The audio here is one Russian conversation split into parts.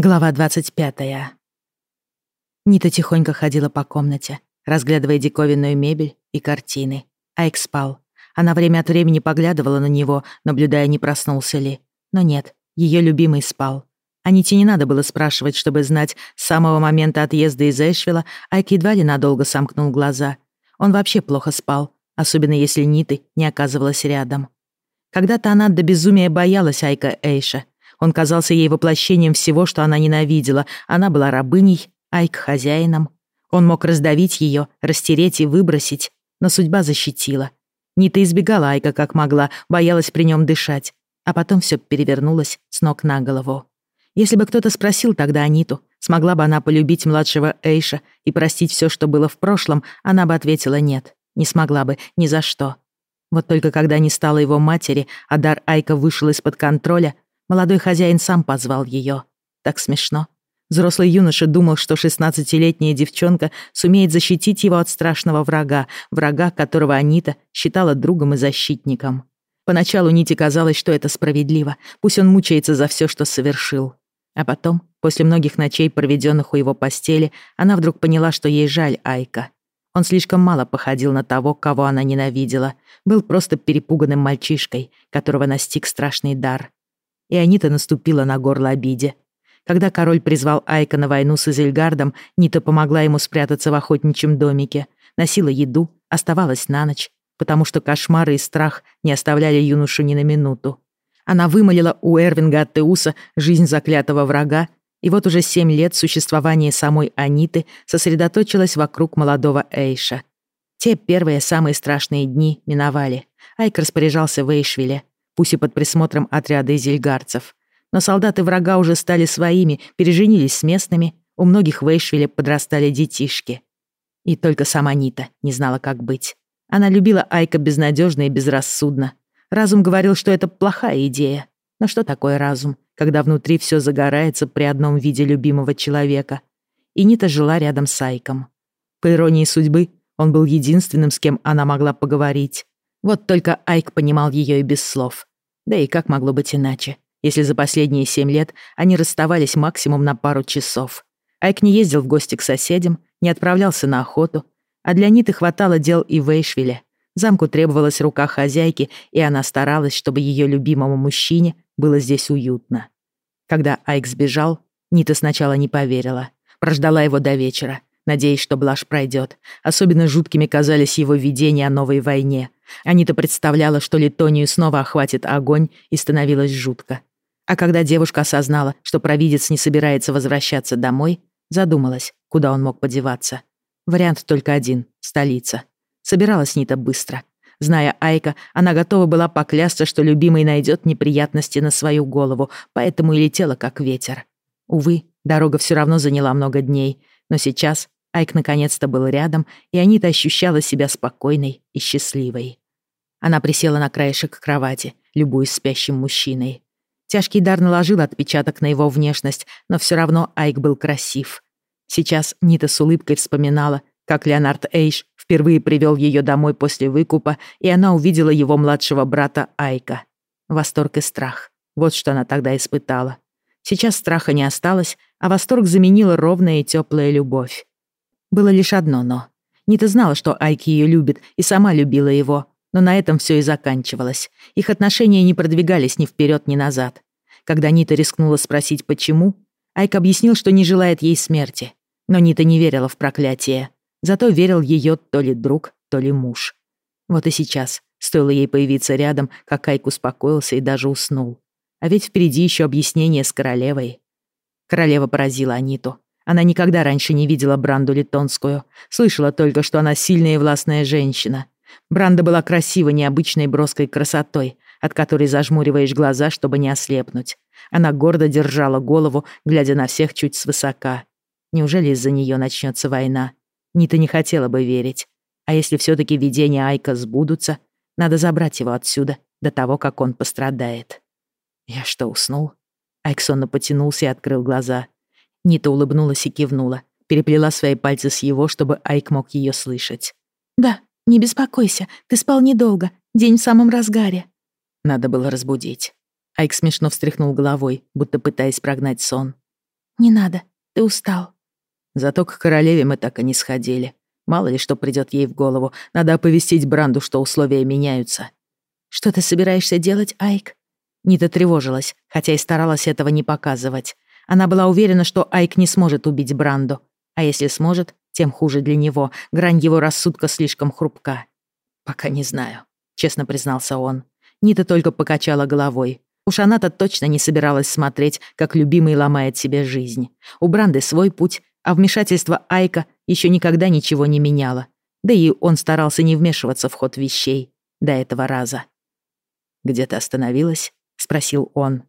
Глава 25. Нита тихонько ходила по комнате, разглядывая диковинную мебель и картины. Айк спал. Она время от времени поглядывала на него, наблюдая, не проснулся ли. Но нет, ее любимый спал. А Ните не надо было спрашивать, чтобы знать, с самого момента отъезда из Эшвилла Айк едва ли надолго сомкнул глаза. Он вообще плохо спал, особенно если Ниты не оказывалась рядом. Когда-то она до безумия боялась Айка Эйша — он казался ей воплощением всего, что она ненавидела. Она была рабыней, Айк — хозяином. Он мог раздавить ее, растереть и выбросить, но судьба защитила. Нита избегала Айка как могла, боялась при нем дышать. А потом все перевернулось с ног на голову. Если бы кто-то спросил тогда Аниту, смогла бы она полюбить младшего Эйша и простить все, что было в прошлом, она бы ответила нет, не смогла бы, ни за что. Вот только когда не стало его матери, а дар Айка вышел из-под контроля, Молодой хозяин сам позвал ее. Так смешно. Взрослый юноша думал, что шестнадцатилетняя девчонка сумеет защитить его от страшного врага, врага, которого Анита считала другом и защитником. Поначалу Ните казалось, что это справедливо, пусть он мучается за все, что совершил. А потом, после многих ночей, проведенных у его постели, она вдруг поняла, что ей жаль Айка. Он слишком мало походил на того, кого она ненавидела, был просто перепуганным мальчишкой, которого настиг страшный дар и Анита наступила на горло обиде. Когда король призвал Айка на войну с Изельгардом, Нита помогла ему спрятаться в охотничьем домике, носила еду, оставалась на ночь, потому что кошмары и страх не оставляли юношу ни на минуту. Она вымолила у Эрвинга от Теуса жизнь заклятого врага, и вот уже семь лет существования самой Аниты сосредоточилось вокруг молодого Эйша. Те первые самые страшные дни миновали. Айк распоряжался в Эйшвилле, пусть и под присмотром отряда изельгарцев. Но солдаты врага уже стали своими, переженились с местными, у многих в Эйшвилле подрастали детишки. И только сама Нита не знала, как быть. Она любила Айка безнадежно и безрассудно. Разум говорил, что это плохая идея. Но что такое разум, когда внутри все загорается при одном виде любимого человека? И Нита жила рядом с Айком. По иронии судьбы, он был единственным, с кем она могла поговорить. Вот только Айк понимал ее и без слов. Да и как могло быть иначе, если за последние семь лет они расставались максимум на пару часов. Айк не ездил в гости к соседям, не отправлялся на охоту, а для Ниты хватало дел и в Эйшвилле. Замку требовалась рука хозяйки, и она старалась, чтобы ее любимому мужчине было здесь уютно. Когда Айк сбежал, Нита сначала не поверила. Прождала его до вечера, надеясь, что блажь пройдет. Особенно жуткими казались его видения о новой войне — Анита представляла, что Литонию снова охватит огонь, и становилось жутко. А когда девушка осознала, что провидец не собирается возвращаться домой, задумалась, куда он мог подеваться. Вариант только один — столица. Собиралась Нита быстро. Зная Айка, она готова была поклясться, что любимый найдет неприятности на свою голову, поэтому и летела как ветер. Увы, дорога все равно заняла много дней, но сейчас Айк наконец-то был рядом, и Анита ощущала себя спокойной и счастливой. Она присела на краешек кровати, любуясь спящим мужчиной. Тяжкий дар наложил отпечаток на его внешность, но все равно Айк был красив. Сейчас Нита с улыбкой вспоминала, как Леонард Эйш впервые привел ее домой после выкупа, и она увидела его младшего брата Айка. Восторг и страх. Вот что она тогда испытала. Сейчас страха не осталось, а восторг заменила ровная и теплая любовь. Было лишь одно «но». Нита знала, что Айки ее любит, и сама любила его, но на этом все и заканчивалось. Их отношения не продвигались ни вперед, ни назад. Когда Нита рискнула спросить, почему, Айк объяснил, что не желает ей смерти. Но Нита не верила в проклятие. Зато верил ее то ли друг, то ли муж. Вот и сейчас, стоило ей появиться рядом, как Айк успокоился и даже уснул. А ведь впереди еще объяснение с королевой. Королева поразила Аниту. Она никогда раньше не видела Бранду Литонскую. Слышала только, что она сильная и властная женщина. Бранда была красивой, необычной броской красотой, от которой зажмуриваешь глаза, чтобы не ослепнуть. Она гордо держала голову, глядя на всех чуть свысока. Неужели из-за нее начнется война? Нита не хотела бы верить. А если все-таки видения Айка сбудутся, надо забрать его отсюда, до того, как он пострадает. Я что, уснул? Айк сонно потянулся и открыл глаза. Нита улыбнулась и кивнула, переплела свои пальцы с его, чтобы Айк мог ее слышать. «Да, не беспокойся, ты спал недолго, день в самом разгаре». Надо было разбудить. Айк смешно встряхнул головой, будто пытаясь прогнать сон. «Не надо, ты устал». Зато к королеве мы так и не сходили. Мало ли что придет ей в голову. Надо оповестить Бранду, что условия меняются. «Что ты собираешься делать, Айк?» Нита тревожилась, хотя и старалась этого не показывать. Она была уверена, что Айк не сможет убить Бранду. А если сможет, тем хуже для него. Грань его рассудка слишком хрупка. «Пока не знаю», — честно признался он. Нита только покачала головой. Уж она-то точно не собиралась смотреть, как любимый ломает себе жизнь. У Бранды свой путь, а вмешательство Айка еще никогда ничего не меняло. Да и он старался не вмешиваться в ход вещей до этого раза. «Где ты остановилась?» — спросил он.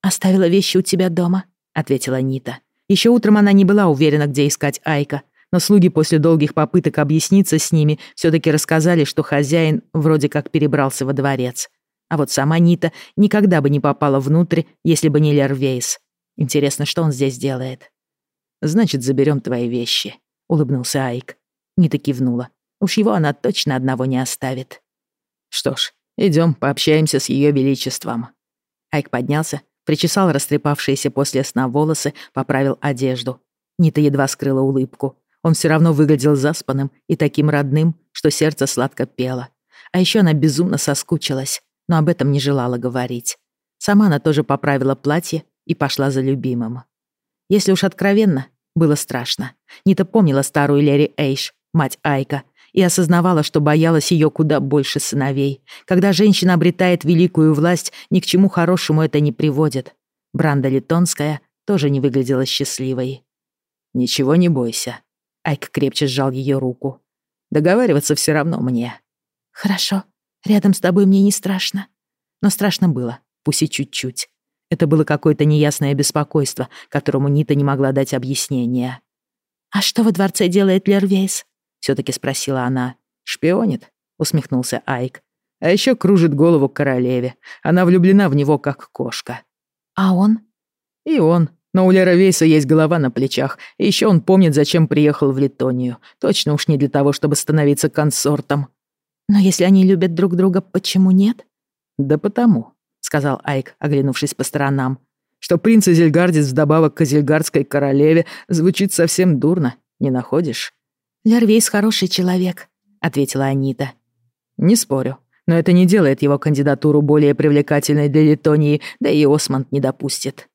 «Оставила вещи у тебя дома», — ответила Нита. Еще утром она не была уверена, где искать Айка, но слуги после долгих попыток объясниться с ними все-таки рассказали, что хозяин вроде как перебрался во дворец. А вот сама Нита никогда бы не попала внутрь, если бы не Лервейс. Интересно, что он здесь делает? «Значит, заберем твои вещи», — улыбнулся Айк. Нита кивнула. Уж его она точно одного не оставит. «Что ж, идем, пообщаемся с ее величеством». Айк поднялся, причесал растрепавшиеся после сна волосы, поправил одежду. Нита едва скрыла улыбку. Он все равно выглядел заспанным и таким родным, что сердце сладко пело. А еще она безумно соскучилась, но об этом не желала говорить. Сама она тоже поправила платье и пошла за любимым. Если уж откровенно, было страшно. Нита помнила старую Лери Эйш, мать Айка, и осознавала, что боялась ее куда больше сыновей. Когда женщина обретает великую власть, ни к чему хорошему это не приводит. Бранда Литонская тоже не выглядела счастливой. «Ничего не бойся». Айк крепче сжал ее руку. «Договариваться все равно мне». «Хорошо. Рядом с тобой мне не страшно». Но страшно было, пусть и чуть-чуть. Это было какое-то неясное беспокойство, которому Нита не могла дать объяснения. «А что во дворце делает Лервейс?» Все-таки спросила она. «Шпионит?» — усмехнулся Айк. «А еще кружит голову королеве. Она влюблена в него, как кошка». «А он?» «И он. Но у Лера Вейса есть голова на плечах, и еще он помнит, зачем приехал в Литонию. Точно уж не для того, чтобы становиться консортом». «Но если они любят друг друга, почему нет?» «Да потому», — сказал Айк, оглянувшись по сторонам, «что принц Изельгардец вдобавок к Изельгардской королеве звучит совсем дурно, не находишь?» «Лервейс хороший человек», — ответила Анита. «Не спорю, но это не делает его кандидатуру более привлекательной для Литонии, да и Осмонд не допустит».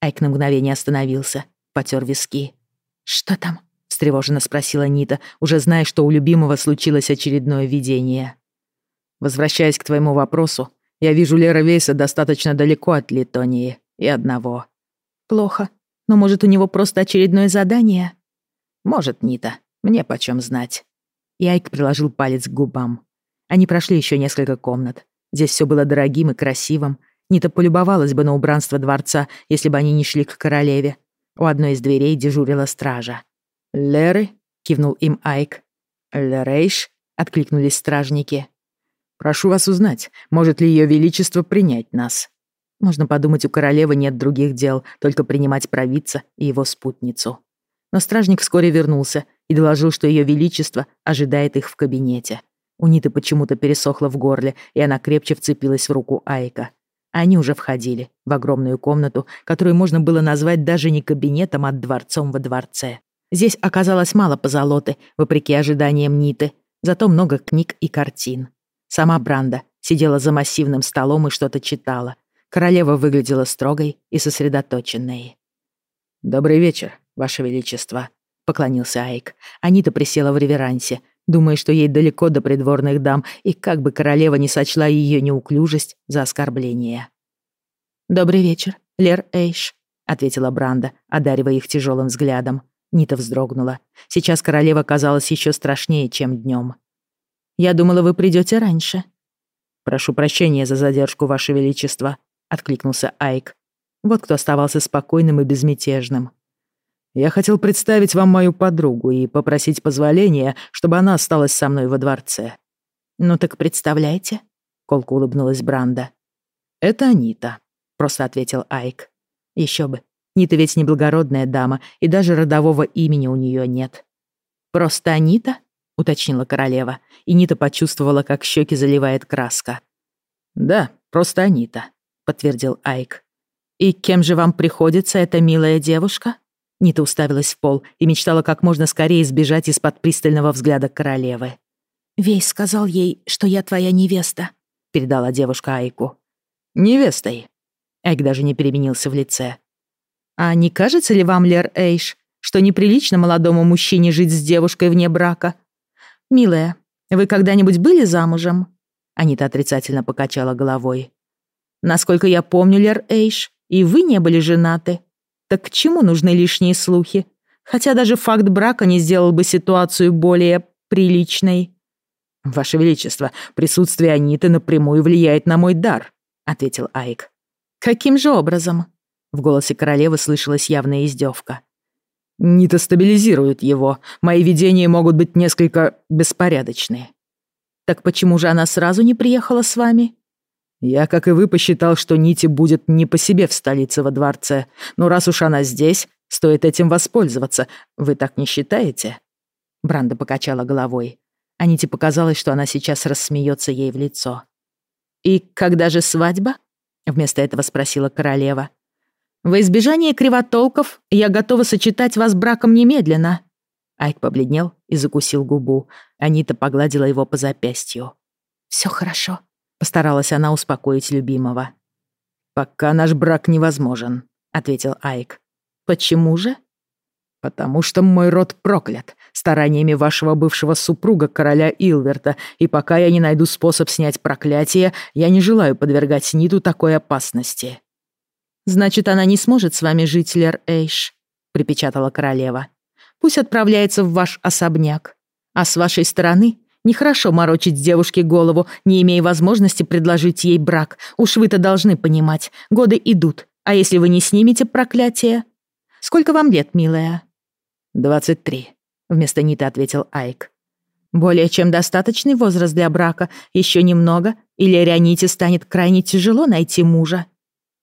Айк на мгновение остановился, потер виски. «Что там?» — встревоженно спросила Нита, уже зная, что у любимого случилось очередное видение. «Возвращаясь к твоему вопросу, я вижу Лера Вейса достаточно далеко от Литонии и одного». «Плохо. Но, может, у него просто очередное задание?» «Может, Нита. Мне почем знать. И Айк приложил палец к губам. Они прошли еще несколько комнат. Здесь все было дорогим и красивым. Нита полюбовалась бы на убранство дворца, если бы они не шли к королеве. У одной из дверей дежурила стража. «Леры?» — кивнул им Айк. «Лерейш?» — откликнулись стражники. «Прошу вас узнать, может ли Ее Величество принять нас?» Можно подумать, у королевы нет других дел, только принимать провидца и его спутницу. Но стражник вскоре вернулся и доложил, что Ее Величество ожидает их в кабинете. У Ниты почему-то пересохло в горле, и она крепче вцепилась в руку Айка. Они уже входили в огромную комнату, которую можно было назвать даже не кабинетом, а дворцом во дворце. Здесь оказалось мало позолоты, вопреки ожиданиям Ниты, зато много книг и картин. Сама Бранда сидела за массивным столом и что-то читала. Королева выглядела строгой и сосредоточенной. «Добрый вечер, Ваше Величество», — поклонился Айк. Анита присела в реверансе, думая, что ей далеко до придворных дам, и как бы королева не сочла ее неуклюжесть за оскорбление. «Добрый вечер, Лер Эйш», — ответила Бранда, одаривая их тяжелым взглядом. Нита вздрогнула. Сейчас королева казалась еще страшнее, чем днем. «Я думала, вы придете раньше». «Прошу прощения за задержку, Ваше Величество», — откликнулся Айк. Вот кто оставался спокойным и безмятежным. Я хотел представить вам мою подругу и попросить позволения, чтобы она осталась со мной во дворце». «Ну так представляйте», — колко улыбнулась Бранда. «Это Анита», — просто ответил Айк. Еще бы, Нита ведь неблагородная дама, и даже родового имени у нее нет». «Просто Анита?» — уточнила королева, и Нита почувствовала, как щеки заливает краска. «Да, просто Анита», — подтвердил Айк. «И кем же вам приходится эта милая девушка?» Нита уставилась в пол и мечтала как можно скорее сбежать из-под пристального взгляда королевы. «Вейс сказал ей, что я твоя невеста», — передала девушка Айку. «Невестой». Айк даже не переменился в лице. «А не кажется ли вам, Лер Эйш, что неприлично молодому мужчине жить с девушкой вне брака? Милая, вы когда-нибудь были замужем?» Анита отрицательно покачала головой. «Насколько я помню, Лер Эйш, и вы не были женаты. Так к чему нужны лишние слухи? Хотя даже факт брака не сделал бы ситуацию более приличной». «Ваше Величество, присутствие Аниты напрямую влияет на мой дар», — ответил Айк. «Каким же образом?» В голосе королевы слышалась явная издевка. «Нита стабилизирует его. Мои видения могут быть несколько беспорядочные». «Так почему же она сразу не приехала с вами?» «Я, как и вы, посчитал, что Нити будет не по себе в столице во дворце. Но раз уж она здесь, стоит этим воспользоваться. Вы так не считаете?» Бранда покачала головой. Аните показалось, что она сейчас рассмеется ей в лицо. «И когда же свадьба?» — вместо этого спросила королева. «Во избежание кривотолков я готова сочетать вас браком немедленно». Айк побледнел и закусил губу. Анита погладила его по запястью. «Всё хорошо», — постаралась она успокоить любимого. «Пока наш брак невозможен», — ответил Айк. «Почему же?» «Потому что мой род проклят стараниями вашего бывшего супруга, короля Илверта, и пока я не найду способ снять проклятие, я не желаю подвергать Ниту такой опасности». «Значит, она не сможет с вами жить, Лер Эйш», — припечатала королева. «Пусть отправляется в ваш особняк. А с вашей стороны нехорошо морочить девушке голову, не имея возможности предложить ей брак. Уж вы-то должны понимать, годы идут. А если вы не снимете проклятие? Сколько вам лет, милая?» «Двадцать три», — вместо Ниты ответил Айк. «Более чем достаточный возраст для брака. Еще немного, и Леоните станет крайне тяжело найти мужа».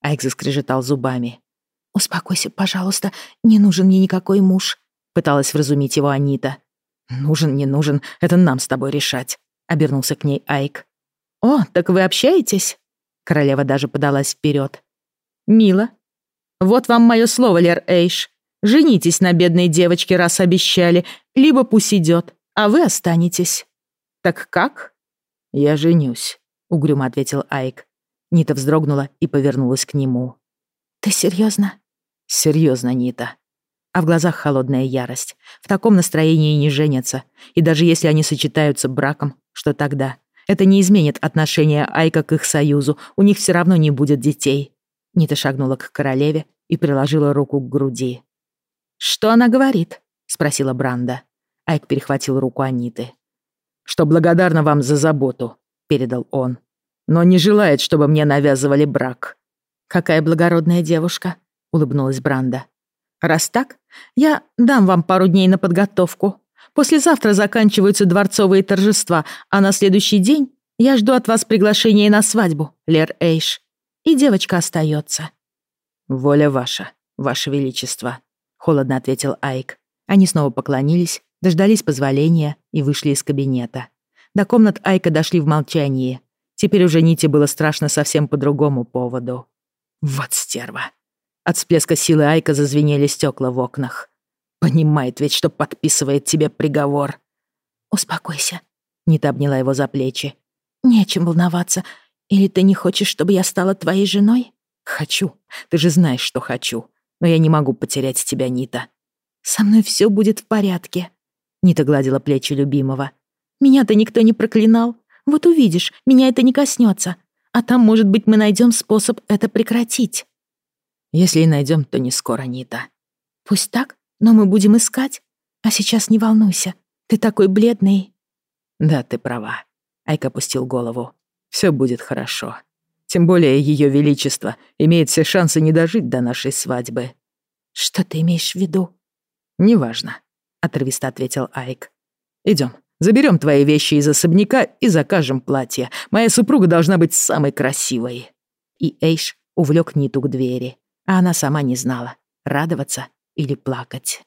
Айк заскрежетал зубами. «Успокойся, пожалуйста, не нужен мне никакой муж», — пыталась вразумить его Анита. «Нужен, не нужен, это нам с тобой решать», — обернулся к ней Айк. «О, так вы общаетесь?» Королева даже подалась вперед. «Мило. Вот вам мое слово, Лер Эйш. Женитесь на бедной девочке, раз обещали, либо пусть идет, а вы останетесь. Так как? Я женюсь, угрюмо ответил Айк. Нита вздрогнула и повернулась к нему. Ты серьезно? Серьезно, Нита. А в глазах холодная ярость. В таком настроении не женятся. И даже если они сочетаются браком, что тогда? Это не изменит отношения Айка к их союзу. У них все равно не будет детей. Нита шагнула к королеве и приложила руку к груди. «Что она говорит?» — спросила Бранда. Айк перехватил руку Аниты. «Что благодарна вам за заботу», — передал он. «Но не желает, чтобы мне навязывали брак». «Какая благородная девушка», — улыбнулась Бранда. «Раз так, я дам вам пару дней на подготовку. Послезавтра заканчиваются дворцовые торжества, а на следующий день я жду от вас приглашения на свадьбу, Лер Эйш. И девочка остается. «Воля ваша, ваше величество», холодно ответил Айк. Они снова поклонились, дождались позволения и вышли из кабинета. До комнат Айка дошли в молчании. Теперь уже Нити было страшно совсем по другому поводу. Вот стерва. От всплеска силы Айка зазвенели стекла в окнах. Понимает ведь, что подписывает тебе приговор. «Успокойся», — Нита обняла его за плечи. «Нечем волноваться. Или ты не хочешь, чтобы я стала твоей женой?» «Хочу. Ты же знаешь, что хочу но я не могу потерять тебя, Нита». «Со мной все будет в порядке», — Нита гладила плечи любимого. «Меня-то никто не проклинал. Вот увидишь, меня это не коснется. А там, может быть, мы найдем способ это прекратить». «Если и найдем, то не скоро, Нита». «Пусть так, но мы будем искать. А сейчас не волнуйся, ты такой бледный». «Да, ты права», — Айка опустил голову. «Все будет хорошо». Тем более Ее Величество имеет все шансы не дожить до нашей свадьбы». «Что ты имеешь в виду?» «Неважно», — отрывисто ответил Айк. Идем, заберем твои вещи из особняка и закажем платье. Моя супруга должна быть самой красивой». И Эйш увлек Ниту к двери, а она сама не знала, радоваться или плакать.